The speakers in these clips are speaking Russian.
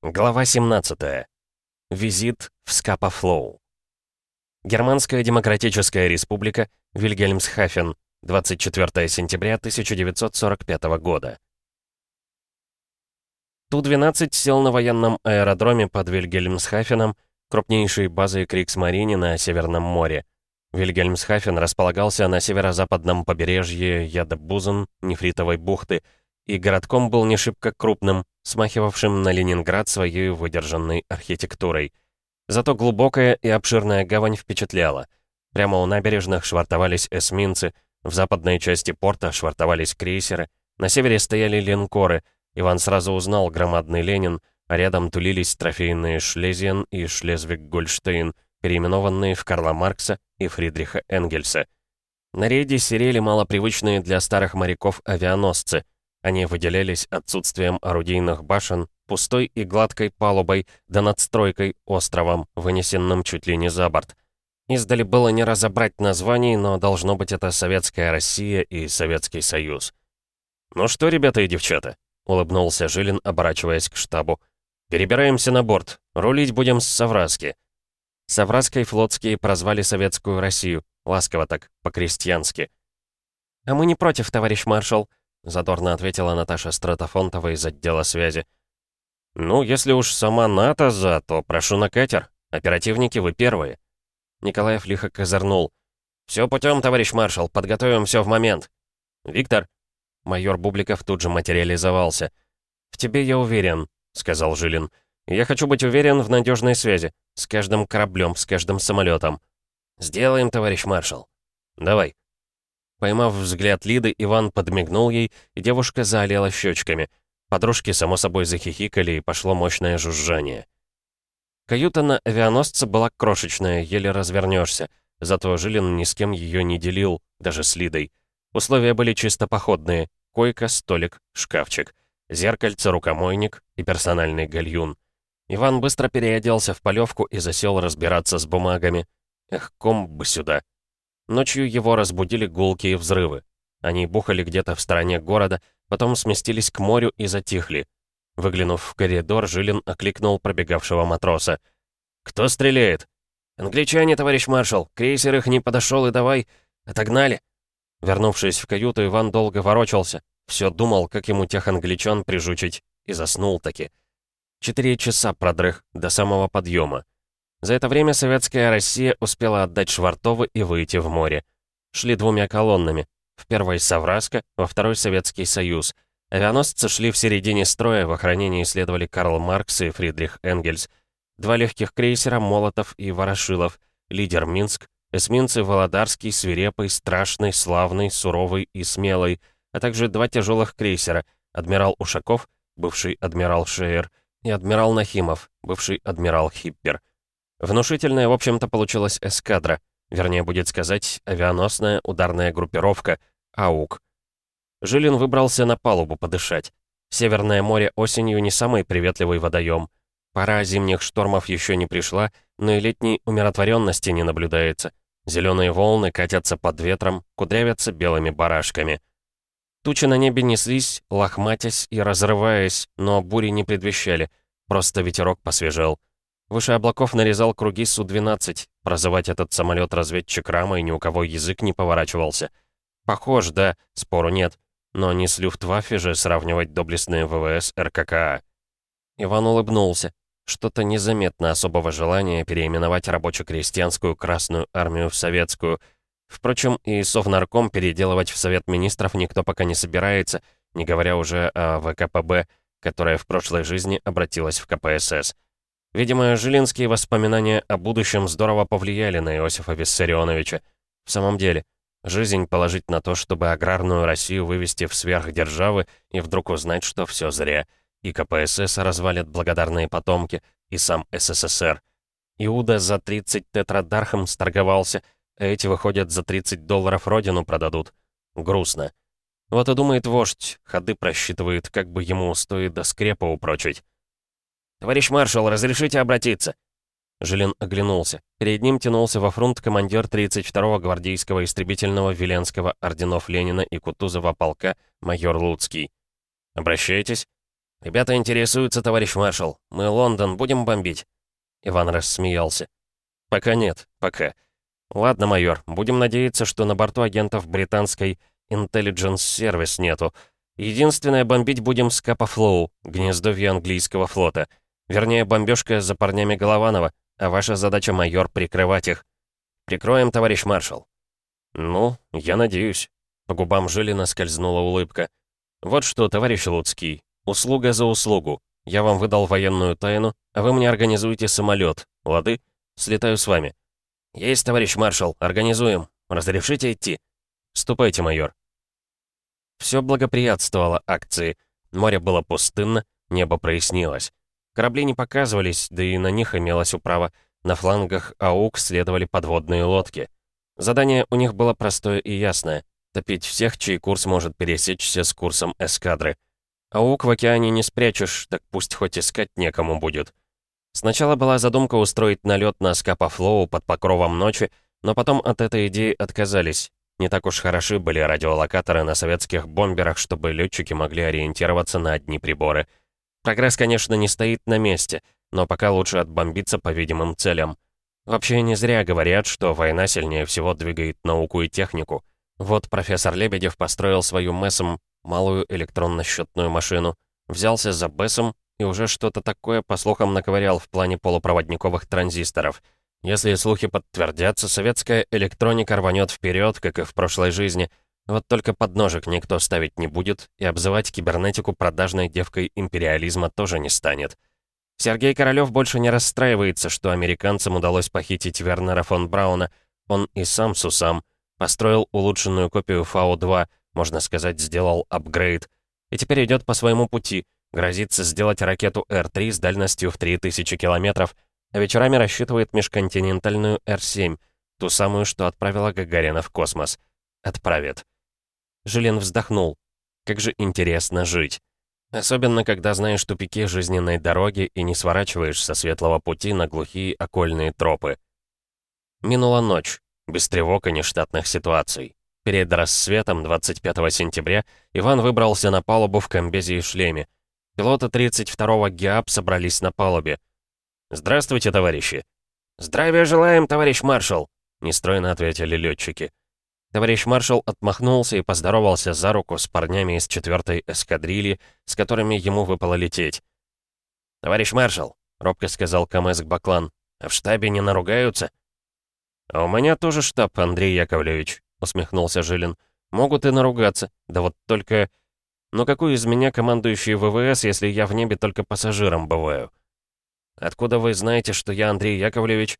Глава 17. Визит в Скапа-Флоу. Германская Демократическая Республика, Вильгельмсхафен, 24 сентября 1945 года. Ту-12 сел на военном аэродроме под Вильгельмсхафеном, крупнейшей базой Криксмарине на Северном море. Вильгельмсхафен располагался на северо-западном побережье Ядебузен, Нефритовой бухты, и городком был не шибко крупным, смахивавшим на Ленинград своей выдержанной архитектурой. Зато глубокая и обширная гавань впечатляла. Прямо у набережных швартовались эсминцы, в западной части порта швартовались крейсеры, на севере стояли линкоры, Иван сразу узнал громадный Ленин, а рядом тулились трофейные Шлезиен и Шлезвиг-Гольштейн, переименованные в Карла Маркса и Фридриха Энгельса. На рейде серели малопривычные для старых моряков авианосцы — они выделялись отсутствием орудийных башен, пустой и гладкой палубой, да надстройкой, островом, вынесенным чуть ли не за борт. Издали было не разобрать названий, но должно быть это Советская Россия и Советский Союз. «Ну что, ребята и девчата?» — улыбнулся Жилин, оборачиваясь к штабу. «Перебираемся на борт. Рулить будем с Савраски». Савраской флотские прозвали Советскую Россию, ласково так, по-крестьянски. «А мы не против, товарищ маршал», задорно ответила Наташа Стратофонтова из отдела связи. «Ну, если уж сама НАТО за, то прошу на катер. Оперативники вы первые». Николаев лихо козырнул. «Все путем, товарищ маршал, подготовим все в момент». «Виктор?» Майор Бубликов тут же материализовался. «В тебе я уверен», — сказал Жилин. «Я хочу быть уверен в надежной связи. С каждым кораблем, с каждым самолетом». «Сделаем, товарищ маршал». «Давай». Поймав взгляд Лиды, Иван подмигнул ей, и девушка заолела щечками. Подружки, само собой, захихикали, и пошло мощное жужжание. Каюта на авианосце была крошечная, еле развернешься. Зато Жилин ни с кем ее не делил, даже с Лидой. Условия были чисто походные. Койка, столик, шкафчик. Зеркальце, рукомойник и персональный гальюн. Иван быстро переоделся в полевку и засел разбираться с бумагами. Эх, ком бы сюда. Ночью его разбудили гулкие взрывы. Они бухали где-то в стороне города, потом сместились к морю и затихли. Выглянув в коридор, Жилин окликнул пробегавшего матроса. «Кто стреляет?» «Англичане, товарищ маршал. Крейсер их не подошел и давай. Отогнали». Вернувшись в каюту, Иван долго ворочался. Все думал, как ему тех англичан прижучить. И заснул таки. Четыре часа продрых, до самого подъема. За это время советская Россия успела отдать Швартовы и выйти в море. Шли двумя колоннами. В первой Савраска, во второй Советский Союз. Авианосцы шли в середине строя, в охранении следовали Карл Маркс и Фридрих Энгельс. Два легких крейсера «Молотов» и «Ворошилов», лидер Минск, эсминцы «Володарский», «Свирепый», «Страшный», «Славный», «Суровый» и «Смелый», а также два тяжелых крейсера «Адмирал Ушаков», бывший адмирал Шейер, и «Адмирал Нахимов», бывший адмирал Хиппер. Внушительная, в общем-то, получилась эскадра, вернее, будет сказать, авианосная ударная группировка, АУК. Жилин выбрался на палубу подышать. Северное море осенью не самый приветливый водоем. Пора зимних штормов еще не пришла, но и летней умиротворенности не наблюдается. Зеленые волны катятся под ветром, кудрявятся белыми барашками. Тучи на небе неслись, лохматясь и разрываясь, но бури не предвещали, просто ветерок посвежел. Выше облаков нарезал круги Су-12. Прозывать этот самолет разведчик Рама и ни у кого язык не поворачивался. Похож, да, спору нет. Но не с Люфтваффе же сравнивать доблестные ВВС РККА. Иван улыбнулся. Что-то незаметно особого желания переименовать рабоче-крестьянскую Красную Армию в Советскую. Впрочем, и Совнарком переделывать в Совет Министров никто пока не собирается, не говоря уже о ВКПБ, которая в прошлой жизни обратилась в КПСС. Видимо, жилинские воспоминания о будущем здорово повлияли на Иосифа Виссарионовича. В самом деле, жизнь положить на то, чтобы аграрную Россию вывести в сверхдержавы и вдруг узнать, что все зря. И КПСС развалят благодарные потомки, и сам СССР. Иуда за 30 тетрадархом сторговался, а эти, выходят, за 30 долларов родину продадут. Грустно. Вот и думает вождь, ходы просчитывает, как бы ему стоит до скрепа упрочить. «Товарищ маршал, разрешите обратиться?» Жилин оглянулся. Перед ним тянулся во фронт командир 32-го гвардейского истребительного Веленского орденов Ленина и Кутузова полка майор Луцкий. «Обращайтесь?» «Ребята интересуются, товарищ маршал. Мы Лондон будем бомбить?» Иван рассмеялся. «Пока нет, пока. Ладно, майор, будем надеяться, что на борту агентов британской Intelligence Service нету. Единственное, бомбить будем с Капа Флоу, гнездовье английского флота. Вернее, бомбежка за парнями Голованова, а ваша задача, майор, прикрывать их. Прикроем, товарищ маршал». «Ну, я надеюсь». По губам Жилина скользнула улыбка. «Вот что, товарищ Луцкий, услуга за услугу. Я вам выдал военную тайну, а вы мне организуете самолет. Лады? Слетаю с вами». «Есть, товарищ маршал, организуем. Разрешите идти?» «Ступайте, майор». Все благоприятствовало акции. Море было пустынно, небо прояснилось. Корабли не показывались, да и на них имелась управа. На флангах АУК следовали подводные лодки. Задание у них было простое и ясное — топить всех, чей курс может пересечься с курсом эскадры. АУК в океане не спрячешь, так пусть хоть искать некому будет. Сначала была задумка устроить налет на Скапа-Флоу под покровом ночи, но потом от этой идеи отказались. Не так уж хороши были радиолокаторы на советских бомберах, чтобы летчики могли ориентироваться на одни приборы. Прогресс, конечно, не стоит на месте, но пока лучше отбомбиться по видимым целям. Вообще не зря говорят, что война сильнее всего двигает науку и технику. Вот профессор Лебедев построил свою МЭСом, малую электронно-счетную машину, взялся за БЭСом и уже что-то такое, по слухам, наковырял в плане полупроводниковых транзисторов. Если слухи подтвердятся, советская электроника рванет вперед, как и в прошлой жизни. Вот только подножек никто ставить не будет, и обзывать кибернетику продажной девкой империализма тоже не станет. Сергей Королёв больше не расстраивается, что американцам удалось похитить Вернера фон Брауна. Он и сам Сусам построил улучшенную копию Фау-2, можно сказать, сделал апгрейд. И теперь идет по своему пути, грозится сделать ракету Р-3 с дальностью в 3000 километров, а вечерами рассчитывает межконтинентальную Р-7, ту самую, что отправила Гагарина в космос. Отправит. Жилин вздохнул. Как же интересно жить. Особенно, когда знаешь тупики жизненной дороги и не сворачиваешь со светлого пути на глухие окольные тропы. Минула ночь, без тревог и нештатных ситуаций. Перед рассветом 25 сентября Иван выбрался на палубу в комбезе и шлеме. Пилоты 32-го ГИАП собрались на палубе. «Здравствуйте, товарищи!» «Здравия желаем, товарищ маршал!» — нестройно ответили летчики. Товарищ маршал отмахнулся и поздоровался за руку с парнями из 4-й эскадрильи, с которыми ему выпало лететь. «Товарищ маршал», — робко сказал Камэск Баклан, — «а в штабе не наругаются?» «А у меня тоже штаб, Андрей Яковлевич», — усмехнулся Жилин. «Могут и наругаться, да вот только...» «Но какой из меня командующий ВВС, если я в небе только пассажиром бываю?» «Откуда вы знаете, что я Андрей Яковлевич?»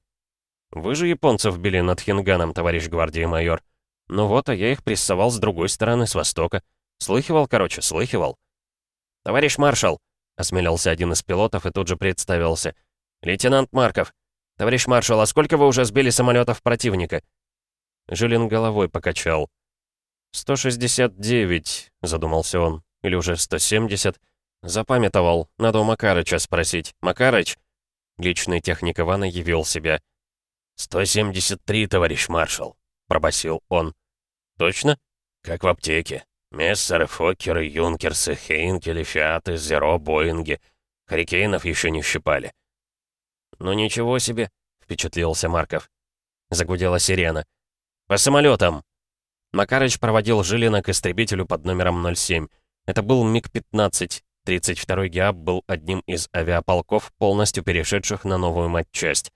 «Вы же японцев били над Хинганом, товарищ гвардии майор. Ну вот, а я их прессовал с другой стороны, с востока. Слыхивал, короче, слыхивал. «Товарищ маршал!» — осмелился один из пилотов и тут же представился. «Лейтенант Марков! Товарищ маршал, а сколько вы уже сбили самолетов противника?» Жилин головой покачал. «169», — задумался он. «Или уже 170?» Запамятовал. Надо у Макарыча спросить. «Макарыч?» Личный техник Ивана явил себя. «173, товарищ маршал», — пробасил он. «Точно?» «Как в аптеке. Мессеры, Фоккеры, Юнкерсы, Хейнкели, Фиаты, Зеро, Боинги. Харикейнов еще не щипали». «Ну ничего себе», — впечатлился Марков. Загудела сирена. «По самолетам!» Макарыч проводил Жилина к истребителю под номером 07. Это был МиГ-15. 32-й ГИАП был одним из авиаполков, полностью перешедших на новую матчасть.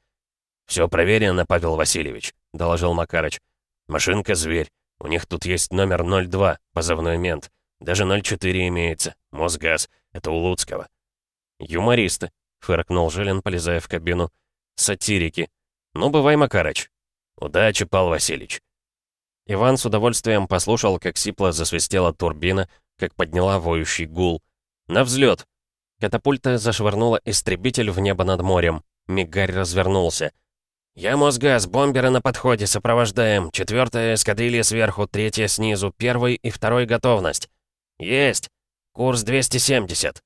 «Все проверено, Павел Васильевич», — доложил Макарыч. «Машинка — зверь. У них тут есть номер 02, позывной мент. Даже 04 имеется. Мосгаз. Это у Луцкого». «Юмористы», — фыркнул Жилин, полезая в кабину. «Сатирики. Ну, бывай, Макарыч». «Удачи, Пал Васильевич». Иван с удовольствием послушал, как сипло засвистела турбина, как подняла воющий гул. «На взлет!» Катапульта зашвырнула истребитель в небо над морем. Мигарь развернулся. «Я Мосгаз, бомберы на подходе, сопровождаем. Четвертая эскадрилья сверху, третья снизу, первый и второй готовность». «Есть! Курс 270».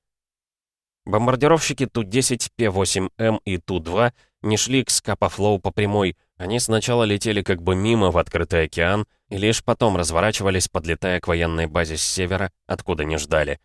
Бомбардировщики Ту-10, П-8М и Ту-2 не шли к Скапафлоу по прямой. Они сначала летели как бы мимо в открытый океан и лишь потом разворачивались, подлетая к военной базе с севера, откуда не ждали.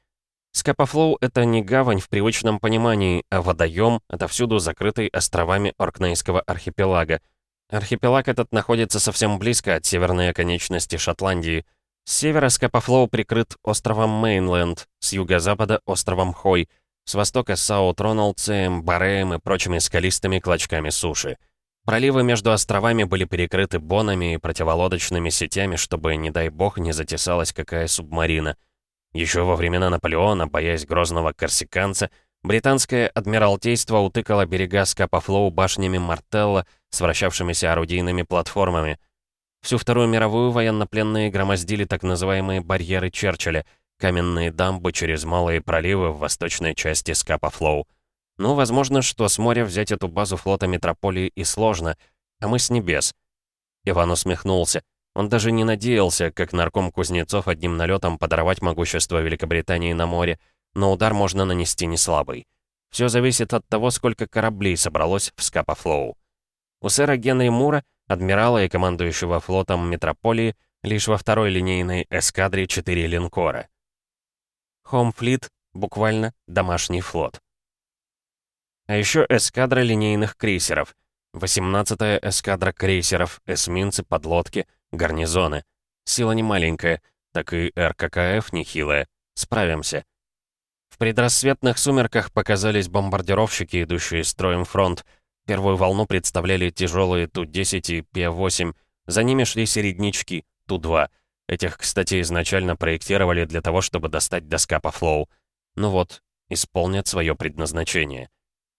Скапофлоу — это не гавань в привычном понимании, а водоем, отовсюду закрытый островами Оркнейского архипелага. Архипелаг этот находится совсем близко от северной оконечности Шотландии. С севера Скапофлоу прикрыт островом Мейнленд, с юго-запада — островом Хой, с востока — Саут-Роналдсеем, Бареем и прочими скалистыми клочками суши. Проливы между островами были перекрыты бонами и противолодочными сетями, чтобы, не дай бог, не затесалась какая субмарина — еще во времена Наполеона, боясь грозного корсиканца, британское адмиралтейство утыкало берега Скапофлоу башнями Мартелла с вращавшимися орудийными платформами. Всю Вторую мировую военнопленные громоздили так называемые барьеры Черчилля, каменные дамбы через малые проливы в восточной части Скапофлоу. Ну, возможно, что с моря взять эту базу флота Метрополии и сложно, а мы с небес. Иван усмехнулся. Он даже не надеялся, как нарком Кузнецов, одним налетом подорвать могущество Великобритании на море, но удар можно нанести не слабый. Все зависит от того, сколько кораблей собралось в Скапофлоу. У сэра Генри Мура, адмирала и командующего флотом Метрополии, лишь во второй линейной эскадре четыре линкора. Хомфлит, буквально домашний флот. А еще эскадра линейных крейсеров, 18-я эскадра крейсеров, эсминцы, подлодки — гарнизоны. Сила не маленькая, так и РККФ нехилая. Справимся. В предрассветных сумерках показались бомбардировщики, идущие строем фронт. Первую волну представляли тяжелые Ту-10 и П-8. За ними шли середнячки, Ту-2. Этих, кстати, изначально проектировали для того, чтобы достать до скапа Флоу. Ну вот, исполнят свое предназначение.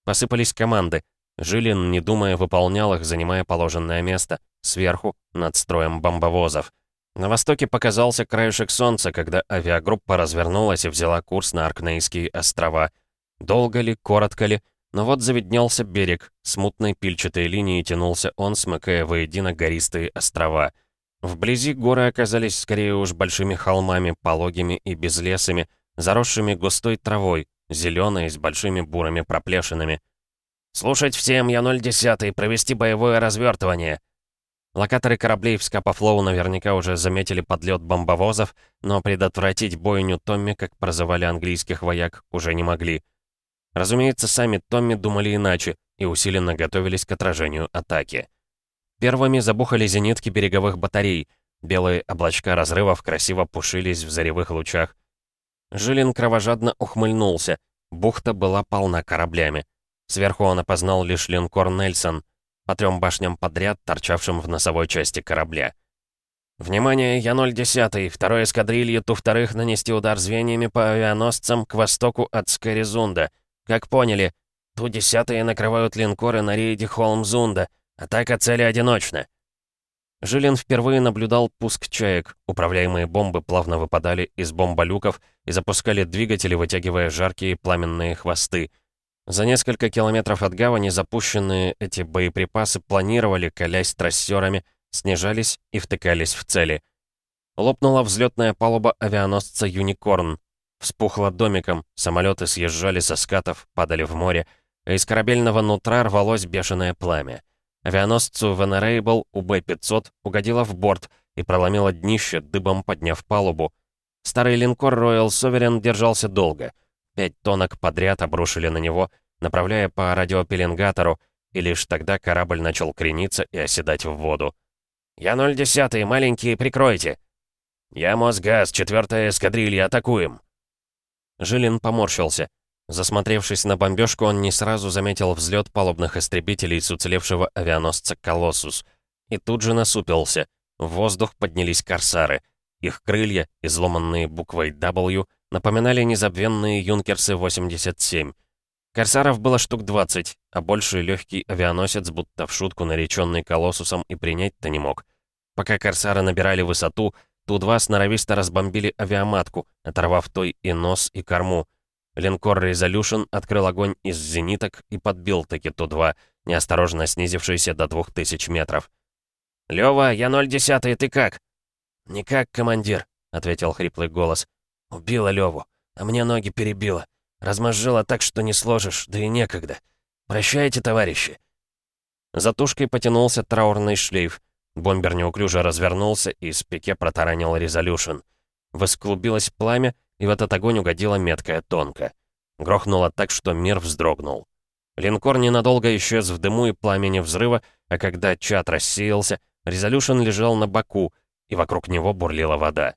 Посыпались команды. Жилин, не думая, выполнял их, занимая положенное место — сверху, над строем бомбовозов. На востоке показался краешек солнца, когда авиагруппа развернулась и взяла курс на Аркнейские острова. Долго ли, коротко ли, но вот заведнелся берег, смутной пильчатой линией тянулся он, смыкая воедино гористые острова. Вблизи горы оказались скорее уж большими холмами, пологими и безлесыми, заросшими густой травой, зеленой, с большими бурыми проплешинами. «Слушать всем, я 010, провести боевое развертывание!» Локаторы кораблей в Скапофлоу наверняка уже заметили подлет бомбовозов, но предотвратить бойню Томми, как прозывали английских вояк, уже не могли. Разумеется, сами Томми думали иначе и усиленно готовились к отражению атаки. Первыми забухали зенитки береговых батарей. Белые облачка разрывов красиво пушились в заревых лучах. Жилин кровожадно ухмыльнулся. Бухта была полна кораблями. Сверху он опознал лишь линкор «Нельсон», по трем башням подряд, торчавшим в носовой части корабля. «Внимание, я 010, второй эскадрильи Ту-вторых нанести удар звеньями по авианосцам к востоку от Скоризунда. Как поняли, Ту-10 накрывают линкоры на рейде Холмзунда. Атака цели одиночна». Жилин впервые наблюдал пуск чаек. Управляемые бомбы плавно выпадали из бомболюков и запускали двигатели, вытягивая жаркие пламенные хвосты — за несколько километров от гавани запущенные эти боеприпасы планировали, колясь трассерами, снижались и втыкались в цели. Лопнула взлетная палуба авианосца «Юникорн». Вспухла домиком, самолеты съезжали со скатов, падали в море, а из корабельного нутра рвалось бешеное пламя. Авианосцу Venerable УБ-500 угодила в борт и проломила днище, дыбом подняв палубу. Старый линкор Royal Sovereign держался долго — Пять тонок подряд обрушили на него, направляя по радиопеленгатору, и лишь тогда корабль начал крениться и оседать в воду. «Я 010, маленькие, прикройте!» «Я Мосгаз, четвертая эскадрилья, атакуем!» Жилин поморщился. Засмотревшись на бомбежку, он не сразу заметил взлет палубных истребителей с уцелевшего авианосца «Колоссус». И тут же насупился. В воздух поднялись корсары. Их крылья, изломанные буквой W, напоминали незабвенные «Юнкерсы-87». Корсаров было штук 20, а больше легкий авианосец, будто в шутку нареченный Колоссусом, и принять-то не мог. Пока корсары набирали высоту, Ту-2 сноровисто разбомбили авиаматку, оторвав той и нос, и корму. Линкор «Резолюшн» открыл огонь из зениток и подбил таки Ту-2, неосторожно снизившийся до 2000 метров. «Лёва, я 010, ты как?» «Никак, командир», — ответил хриплый голос. Убила Леву, а мне ноги перебила. Размозжила так, что не сложишь, да и некогда. Прощайте, товарищи. За тушкой потянулся траурный шлейф. Бомбер неуклюже развернулся и с пике протаранил резолюшн. Восклубилось пламя, и в этот огонь угодила меткая тонко. Грохнуло так, что мир вздрогнул. Линкор ненадолго исчез в дыму и пламени взрыва, а когда чат рассеялся, Резолюшн лежал на боку, и вокруг него бурлила вода.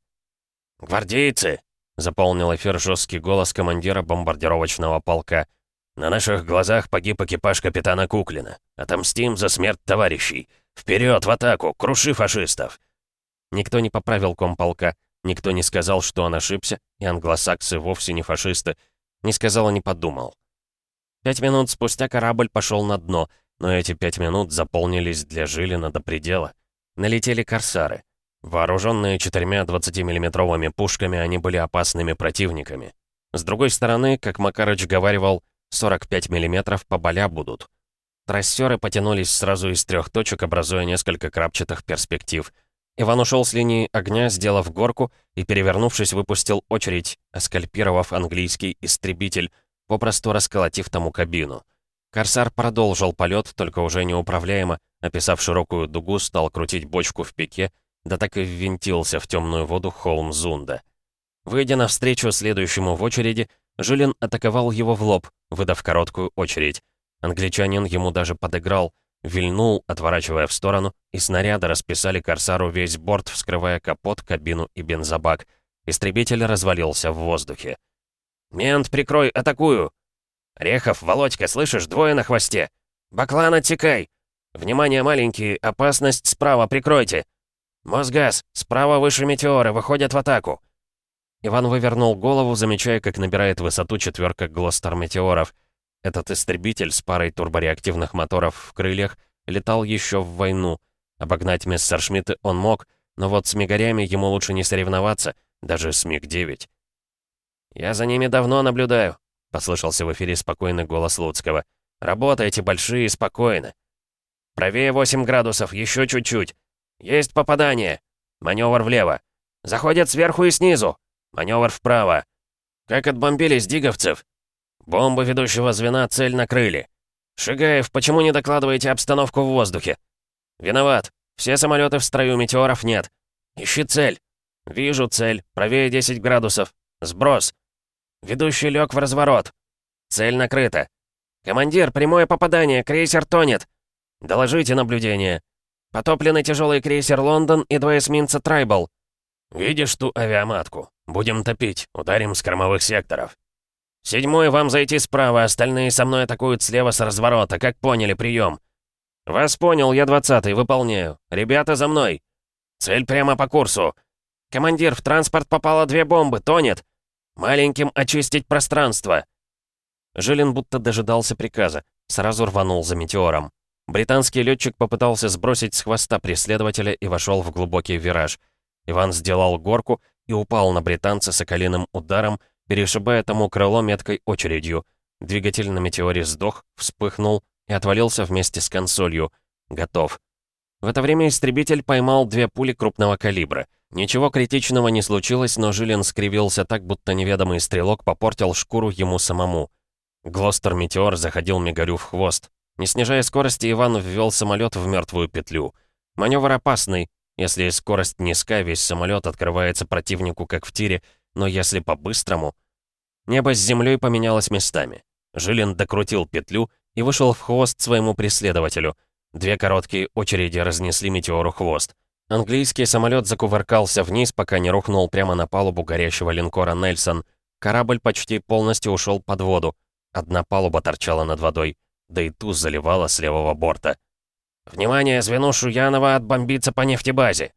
«Гвардейцы!» — заполнил эфир жесткий голос командира бомбардировочного полка. «На наших глазах погиб экипаж капитана Куклина. Отомстим за смерть товарищей. Вперед в атаку! Круши фашистов!» Никто не поправил комполка, никто не сказал, что он ошибся, и англосаксы вовсе не фашисты. Не сказал и не подумал. Пять минут спустя корабль пошел на дно, но эти пять минут заполнились для Жилина до предела. Налетели корсары. Вооруженные четырьмя 20-миллиметровыми пушками, они были опасными противниками. С другой стороны, как Макарыч говаривал, 45 миллиметров поболя будут. Трассеры потянулись сразу из трех точек, образуя несколько крапчатых перспектив. Иван ушел с линии огня, сделав горку, и, перевернувшись, выпустил очередь, оскальпировав английский истребитель, попросту расколотив тому кабину. Корсар продолжил полет, только уже неуправляемо, описав широкую дугу, стал крутить бочку в пике, да так и ввинтился в темную воду холм Зунда. Выйдя навстречу следующему в очереди, Жилин атаковал его в лоб, выдав короткую очередь. Англичанин ему даже подыграл, вильнул, отворачивая в сторону, и снаряды расписали Корсару весь борт, вскрывая капот, кабину и бензобак. Истребитель развалился в воздухе. «Мент, прикрой, атакую!» «Рехов, Володька, слышишь, двое на хвосте! Баклан, отсекай! Внимание, маленькие, опасность справа, прикройте!» «Мосгаз! Справа выше метеоры, выходят в атаку!» Иван вывернул голову, замечая, как набирает высоту четверка Глостер-метеоров. Этот истребитель с парой турбореактивных моторов в крыльях летал еще в войну. Обогнать Мессершмитты он мог, но вот с мигарями ему лучше не соревноваться, даже с МиГ-9. «Я за ними давно наблюдаю», — послышался в эфире спокойный голос Луцкого. «Работайте большие спокойно. Правее 8 градусов, еще чуть-чуть. «Есть попадание! Маневр влево! Заходят сверху и снизу! Маневр вправо! Как отбомбили диговцев! Бомбы ведущего звена цель накрыли! Шигаев, почему не докладываете обстановку в воздухе? Виноват! Все самолеты в строю, метеоров нет! Ищи цель! Вижу цель, правее 10 градусов! Сброс! Ведущий лег в разворот! Цель накрыта! Командир, прямое попадание, крейсер тонет! Доложите наблюдение!» Потопленный тяжелый крейсер «Лондон» и два эсминца «Трайбл». «Видишь ту авиаматку? Будем топить, ударим с кормовых секторов». «Седьмой, вам зайти справа, остальные со мной атакуют слева с разворота, как поняли, прием». «Вас понял, я двадцатый, выполняю. Ребята, за мной». «Цель прямо по курсу». «Командир, в транспорт попало две бомбы, тонет». «Маленьким очистить пространство». Жилин будто дожидался приказа, сразу рванул за метеором. Британский летчик попытался сбросить с хвоста преследователя и вошел в глубокий вираж. Иван сделал горку и упал на британца соколиным ударом, перешибая тому крыло меткой очередью. Двигатель на метеоре сдох, вспыхнул и отвалился вместе с консолью. Готов. В это время истребитель поймал две пули крупного калибра. Ничего критичного не случилось, но Жилин скривился так, будто неведомый стрелок попортил шкуру ему самому. Глостер-метеор заходил Мигарю в хвост. Не снижая скорости, Иван ввел самолет в мертвую петлю. Маневр опасный. Если скорость низка, весь самолет открывается противнику, как в тире, но если по-быстрому... Небо с землей поменялось местами. Жилин докрутил петлю и вышел в хвост своему преследователю. Две короткие очереди разнесли метеору хвост. Английский самолет закувыркался вниз, пока не рухнул прямо на палубу горящего линкора «Нельсон». Корабль почти полностью ушел под воду. Одна палуба торчала над водой да и ту заливала с левого борта. «Внимание, звено Шуянова отбомбиться по нефтебазе!»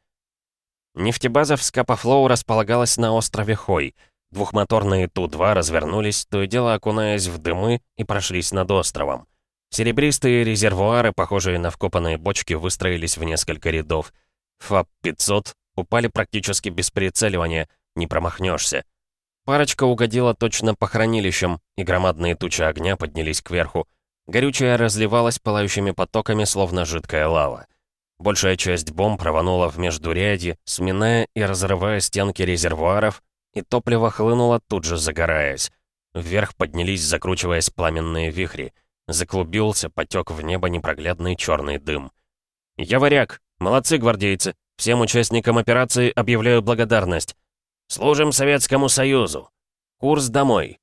Нефтебаза в Скапофлоу располагалась на острове Хой. Двухмоторные Ту-2 развернулись, то и дело окунаясь в дымы, и прошлись над островом. Серебристые резервуары, похожие на вкопанные бочки, выстроились в несколько рядов. ФАП-500 упали практически без прицеливания, не промахнешься. Парочка угодила точно по хранилищам, и громадные тучи огня поднялись кверху. Горючее разливалось пылающими потоками, словно жидкая лава. Большая часть бомб рванула в междуряди, сминая и разрывая стенки резервуаров, и топливо хлынуло тут же загораясь. Вверх поднялись, закручиваясь пламенные вихри. Заклубился, потек в небо непроглядный черный дым. «Я варяг! Молодцы, гвардейцы! Всем участникам операции объявляю благодарность! Служим Советскому Союзу! Курс домой.